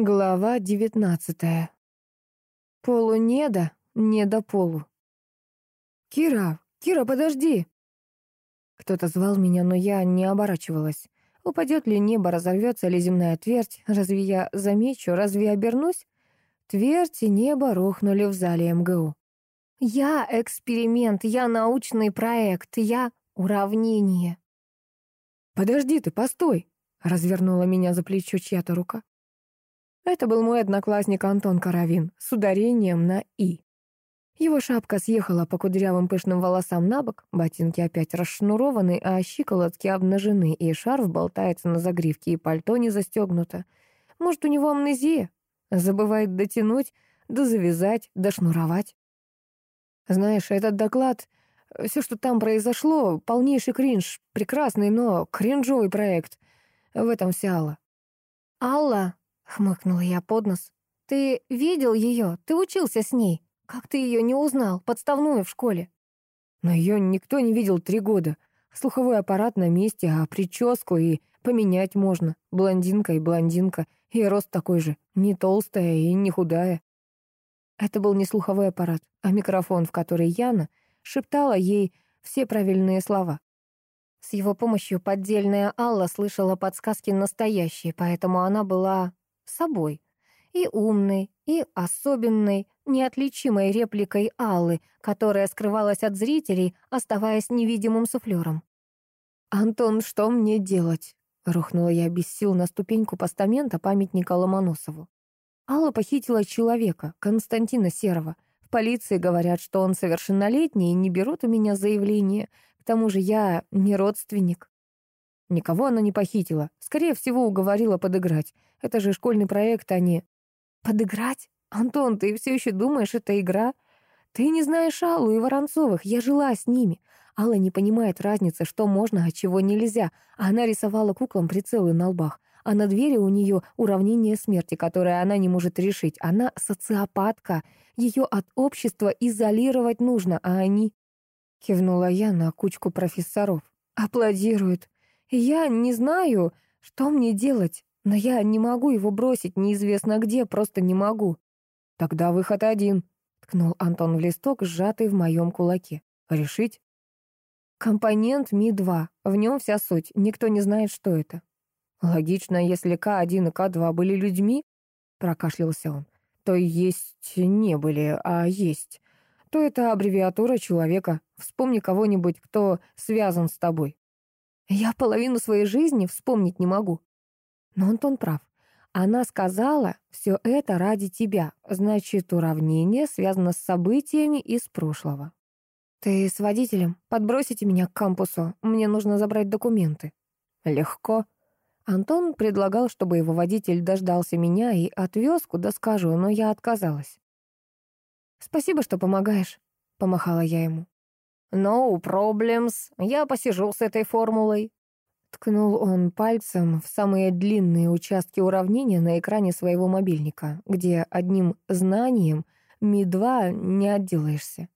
Глава девятнадцатая. Полу не до, не до полу. «Кира! Кира, подожди!» Кто-то звал меня, но я не оборачивалась. Упадет ли небо, разорвется ли земная твердь? Разве я замечу, разве обернусь? Твердь и небо рухнули в зале МГУ. «Я эксперимент, я научный проект, я уравнение». «Подожди ты, постой!» — развернула меня за плечо чья-то рука. Это был мой одноклассник Антон Каравин с ударением на «и». Его шапка съехала по кудрявым пышным волосам на бок, ботинки опять расшнурованы, а щиколотки обнажены, и шарф болтается на загривке, и пальто не застегнуто. Может, у него амнезия? Забывает дотянуть, да завязать, да шнуровать. Знаешь, этот доклад, все, что там произошло, полнейший кринж, прекрасный, но кринжовый проект. В этом вся Алла. Алла Хмыкнула я под нос. «Ты видел ее? Ты учился с ней. Как ты ее не узнал? Подставную в школе». Но ее никто не видел три года. Слуховой аппарат на месте, а прическу и поменять можно. Блондинка и блондинка. И рост такой же. Не толстая и не худая. Это был не слуховой аппарат, а микрофон, в который Яна шептала ей все правильные слова. С его помощью поддельная Алла слышала подсказки настоящие, поэтому она была собой. И умной, и особенной, неотличимой репликой Аллы, которая скрывалась от зрителей, оставаясь невидимым суфлером. «Антон, что мне делать?» — рухнула я без сил на ступеньку постамента памятника Ломоносову. Алла похитила человека, Константина Серова. В полиции говорят, что он совершеннолетний и не берут у меня заявление. К тому же я не родственник. Никого она не похитила. Скорее всего, уговорила подыграть. Это же школьный проект, а не... Подыграть? Антон, ты все еще думаешь, это игра? Ты не знаешь Аллу и Воронцовых, я жила с ними. Алла не понимает разницы, что можно, а чего нельзя. Она рисовала куклам прицелы на лбах. А на двери у нее уравнение смерти, которое она не может решить. Она социопатка. Ее от общества изолировать нужно, а они... Кивнула я на кучку профессоров. Аплодируют. Я не знаю, что мне делать, но я не могу его бросить неизвестно где, просто не могу. Тогда выход один, ткнул Антон в листок, сжатый в моем кулаке. Решить? Компонент Ми-2. В нем вся суть. Никто не знает, что это. Логично, если К1 и К2 были людьми, прокашлялся он, то есть не были, а есть, то это аббревиатура человека. Вспомни кого-нибудь, кто связан с тобой. Я половину своей жизни вспомнить не могу. Но Антон прав. Она сказала, все это ради тебя. Значит, уравнение связано с событиями из прошлого. Ты с водителем? Подбросите меня к кампусу. Мне нужно забрать документы. Легко. Антон предлагал, чтобы его водитель дождался меня и отвез, куда скажу, но я отказалась. «Спасибо, что помогаешь», — помахала я ему. «No problems, я посижу с этой формулой». Ткнул он пальцем в самые длинные участки уравнения на экране своего мобильника, где одним знанием Ми-2 не отделаешься.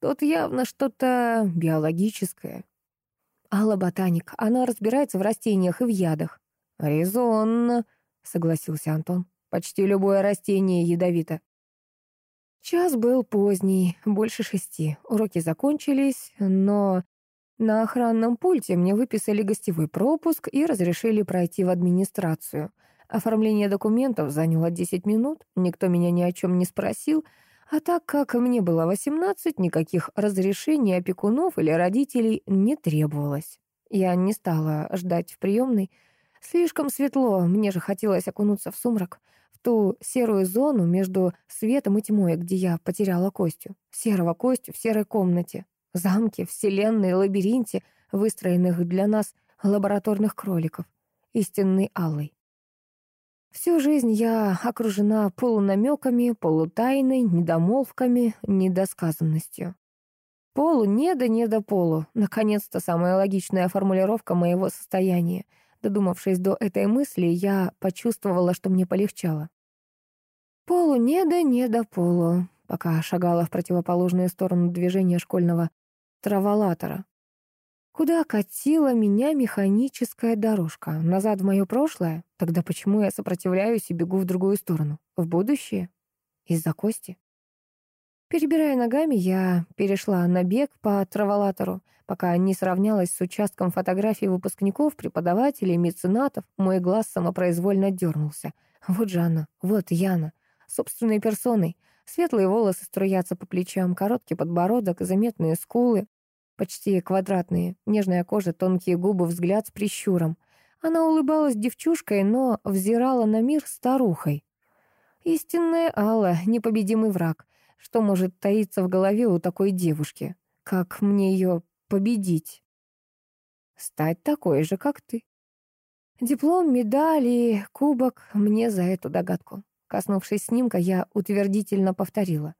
Тут явно что-то биологическое. Алла ботаник, она разбирается в растениях и в ядах. «Резонно», — согласился Антон. «Почти любое растение ядовито». Час был поздний, больше шести. Уроки закончились, но на охранном пульте мне выписали гостевой пропуск и разрешили пройти в администрацию. Оформление документов заняло 10 минут, никто меня ни о чем не спросил, а так как мне было 18, никаких разрешений опекунов или родителей не требовалось. Я не стала ждать в приемной. Слишком светло, мне же хотелось окунуться в сумрак ту серую зону между светом и тьмой, где я потеряла Костю. Серого Костю в серой комнате. Замке, вселенной, лабиринте, выстроенных для нас лабораторных кроликов. Истинной Аллой. Всю жизнь я окружена полунамеками, полутайной, недомолвками, недосказанностью. Полу, не да не до полу. Наконец-то самая логичная формулировка моего состояния — Додумавшись до этой мысли, я почувствовала, что мне полегчало. Полу не да не до полу, пока шагала в противоположную сторону движения школьного траволатора. Куда катила меня механическая дорожка? Назад в мое прошлое? Тогда почему я сопротивляюсь и бегу в другую сторону? В будущее? Из-за кости? Перебирая ногами, я перешла на бег по траволатору, пока не сравнялась с участком фотографий выпускников, преподавателей, меценатов. Мой глаз самопроизвольно дернулся. Вот же она, вот Яна, собственной персоной. Светлые волосы струятся по плечам, короткий подбородок, заметные скулы, почти квадратные, нежная кожа, тонкие губы, взгляд с прищуром. Она улыбалась девчушкой, но взирала на мир старухой. Истинная Алла, непобедимый враг. Что может таиться в голове у такой девушки? Как мне ее победить? Стать такой же, как ты. Диплом, медали, кубок мне за эту догадку. Коснувшись снимка, я утвердительно повторила.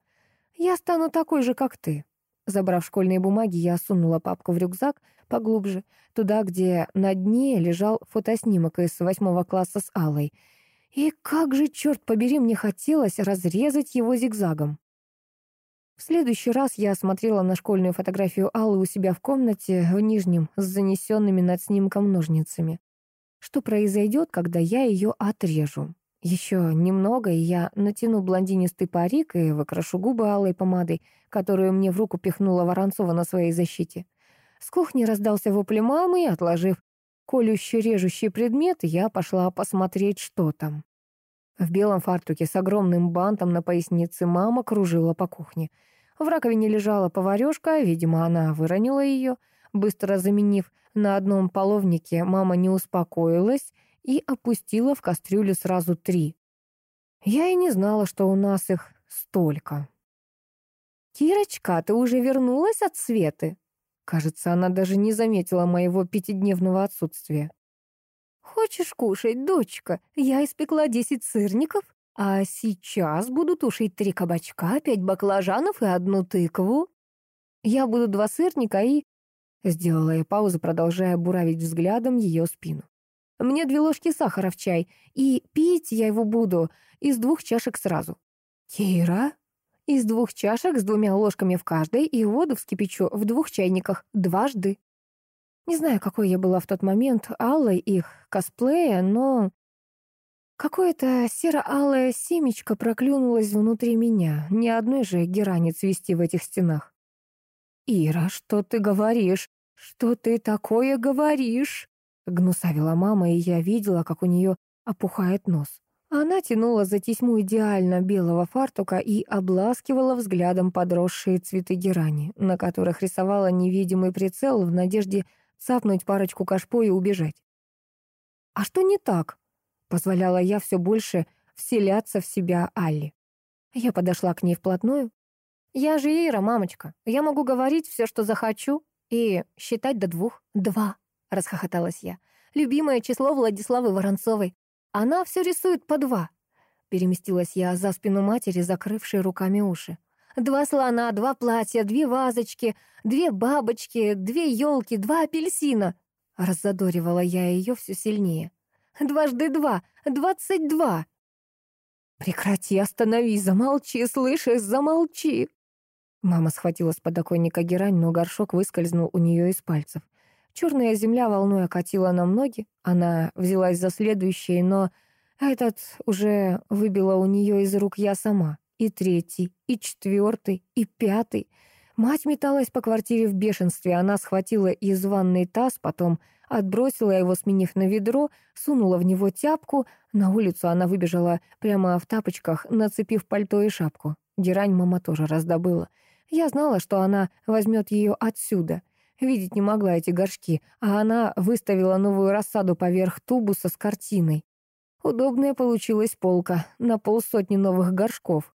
«Я стану такой же, как ты». Забрав школьные бумаги, я сунула папку в рюкзак поглубже, туда, где на дне лежал фотоснимок из восьмого класса с Аллой. И как же, черт побери, мне хотелось разрезать его зигзагом. В следующий раз я смотрела на школьную фотографию Аллы у себя в комнате в Нижнем с занесенными над снимком ножницами. Что произойдет, когда я ее отрежу? Еще немного, и я натяну блондинистый парик и выкрашу губы алой помадой, которую мне в руку пихнула Воронцова на своей защите. С кухни раздался вопль мамы, и, отложив колющий-режущий предмет, я пошла посмотреть, что там. В белом фартуке с огромным бантом на пояснице мама кружила по кухне. В раковине лежала поварёшка, видимо, она выронила ее. Быстро заменив на одном половнике, мама не успокоилась и опустила в кастрюлю сразу три. Я и не знала, что у нас их столько. «Кирочка, ты уже вернулась от Светы?» Кажется, она даже не заметила моего пятидневного отсутствия. «Хочешь кушать, дочка? Я испекла десять сырников, а сейчас буду тушить три кабачка, пять баклажанов и одну тыкву. Я буду два сырника и...» Сделала я паузу, продолжая буравить взглядом ее спину. Мне две ложки сахара в чай, и пить я его буду из двух чашек сразу. Кира? Из двух чашек с двумя ложками в каждой и воду вскипячу в двух чайниках дважды. Не знаю, какой я была в тот момент, алой их косплея, но... Какое-то серо-алое семечко проклюнулось внутри меня. Ни одной же герани цвести в этих стенах. «Ира, что ты говоришь? Что ты такое говоришь?» Гнусавила мама, и я видела, как у нее опухает нос. Она тянула за тесьму идеально белого фартука и обласкивала взглядом подросшие цветы герани, на которых рисовала невидимый прицел в надежде цапнуть парочку кашпо и убежать. «А что не так?» — позволяла я все больше вселяться в себя Алли. Я подошла к ней вплотную. «Я же Ира, мамочка. Я могу говорить все, что захочу, и считать до двух. Два расхохоталась я. «Любимое число Владиславы Воронцовой. Она все рисует по два». Переместилась я за спину матери, закрывшей руками уши. «Два слона, два платья, две вазочки, две бабочки, две елки, два апельсина». Раззадоривала я ее все сильнее. «Дважды два, двадцать два». «Прекрати, остановись, замолчи, слышишь, замолчи!» Мама схватила с подоконника герань, но горшок выскользнул у нее из пальцев. Черная земля волной окатила нам ноги. Она взялась за следующий, но этот уже выбила у нее из рук я сама. И третий, и четвертый, и пятый. Мать металась по квартире в бешенстве. Она схватила из ванной таз, потом отбросила его, сменив на ведро, сунула в него тяпку. На улицу она выбежала прямо в тапочках, нацепив пальто и шапку. Герань мама тоже раздобыла. Я знала, что она возьмет ее отсюда — Видеть не могла эти горшки, а она выставила новую рассаду поверх тубуса с картиной. Удобная получилась полка, на полсотни новых горшков.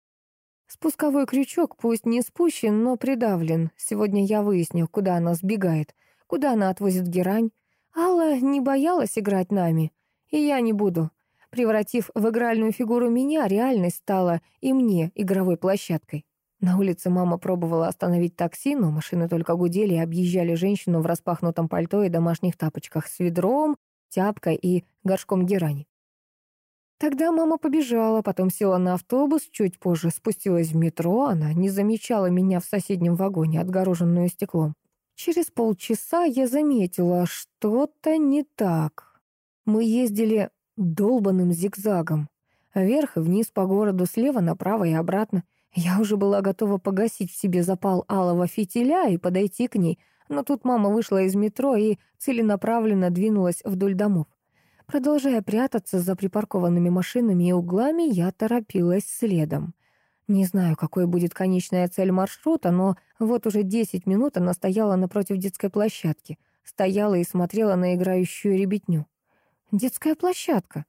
Спусковой крючок пусть не спущен, но придавлен. Сегодня я выясню, куда она сбегает, куда она отвозит герань. Алла не боялась играть нами, и я не буду. Превратив в игральную фигуру меня, реальность стала и мне игровой площадкой. На улице мама пробовала остановить такси, но машины только гудели и объезжали женщину в распахнутом пальто и домашних тапочках с ведром, тяпкой и горшком герани. Тогда мама побежала, потом села на автобус, чуть позже спустилась в метро, она не замечала меня в соседнем вагоне, отгороженную стеклом. Через полчаса я заметила, что-то не так. Мы ездили долбанным зигзагом. Вверх и вниз по городу, слева направо и обратно. Я уже была готова погасить в себе запал алого фитиля и подойти к ней, но тут мама вышла из метро и целенаправленно двинулась вдоль домов. Продолжая прятаться за припаркованными машинами и углами, я торопилась следом. Не знаю, какой будет конечная цель маршрута, но вот уже 10 минут она стояла напротив детской площадки, стояла и смотрела на играющую ребятню. Детская площадка.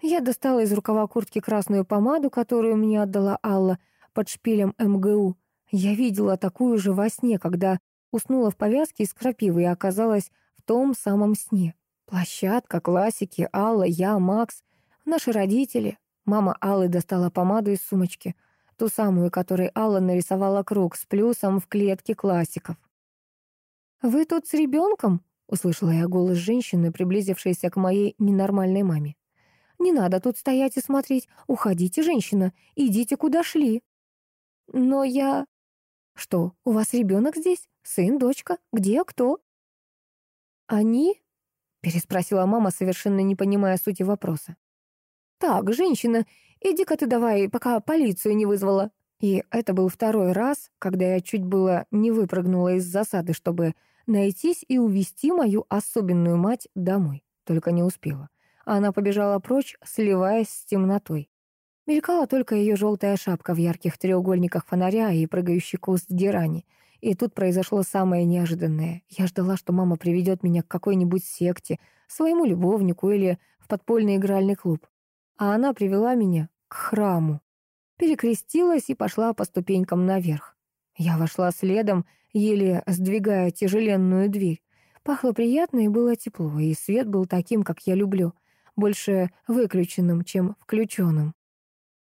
Я достала из рукава куртки красную помаду, которую мне отдала Алла под шпилем МГУ. Я видела такую же во сне, когда уснула в повязке из крапивы и оказалась в том самом сне. Площадка, классики, Алла, я, Макс, наши родители. Мама Аллы достала помаду из сумочки, ту самую, которой Алла нарисовала круг с плюсом в клетке классиков. «Вы тут с ребенком?» — услышала я голос женщины, приблизившейся к моей ненормальной маме. «Не надо тут стоять и смотреть. Уходите, женщина, идите, куда шли». «Но я...» «Что, у вас ребенок здесь? Сын, дочка? Где, кто?» «Они?» — переспросила мама, совершенно не понимая сути вопроса. «Так, женщина, иди-ка ты давай, пока полицию не вызвала». И это был второй раз, когда я чуть было не выпрыгнула из засады, чтобы найтись и увести мою особенную мать домой. Только не успела. Она побежала прочь, сливаясь с темнотой. Мелькала только ее желтая шапка в ярких треугольниках фонаря и прыгающий куст герани. И тут произошло самое неожиданное. Я ждала, что мама приведет меня к какой-нибудь секте, своему любовнику или в подпольный игральный клуб. А она привела меня к храму. Перекрестилась и пошла по ступенькам наверх. Я вошла следом, еле сдвигая тяжеленную дверь. Пахло приятно и было тепло, и свет был таким, как я люблю, больше выключенным, чем включенным.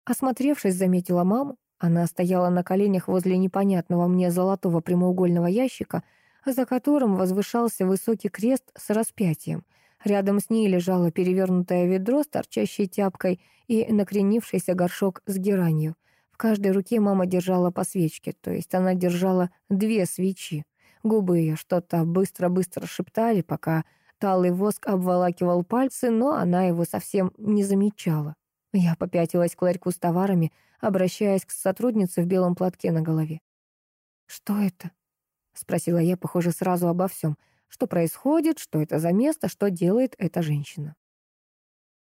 Осмотревшись, заметила маму. Она стояла на коленях возле непонятного мне золотого прямоугольного ящика, за которым возвышался высокий крест с распятием. Рядом с ней лежало перевернутое ведро с торчащей тяпкой и накренившийся горшок с геранью. В каждой руке мама держала по свечке, то есть она держала две свечи. Губы ее что-то быстро-быстро шептали, пока талый воск обволакивал пальцы, но она его совсем не замечала. Я попятилась к ларьку с товарами, обращаясь к сотруднице в белом платке на голове. «Что это?» — спросила я, похоже, сразу обо всем. Что происходит, что это за место, что делает эта женщина.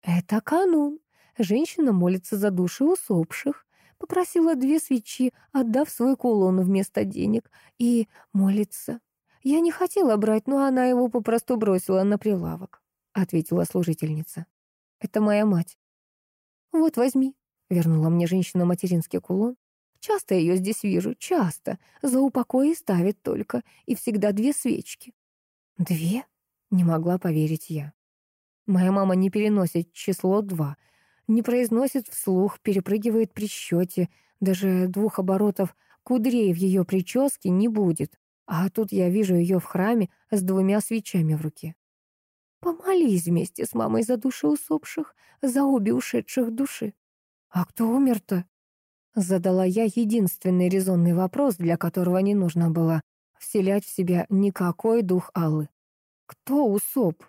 «Это канун. Женщина молится за души усопших. Попросила две свечи, отдав свой кулон вместо денег, и молится. Я не хотела брать, но она его попросту бросила на прилавок», — ответила служительница. «Это моя мать. «Вот, возьми», — вернула мне женщина материнский кулон. «Часто ее здесь вижу, часто. За упокой ставит только, и всегда две свечки». «Две?» — не могла поверить я. Моя мама не переносит число два, не произносит вслух, перепрыгивает при счете, даже двух оборотов кудрей в ее прическе не будет. А тут я вижу ее в храме с двумя свечами в руке. Помолись вместе с мамой за души усопших, за обе ушедших души. А кто умер-то? Задала я единственный резонный вопрос, для которого не нужно было вселять в себя никакой дух Аллы. Кто усоп?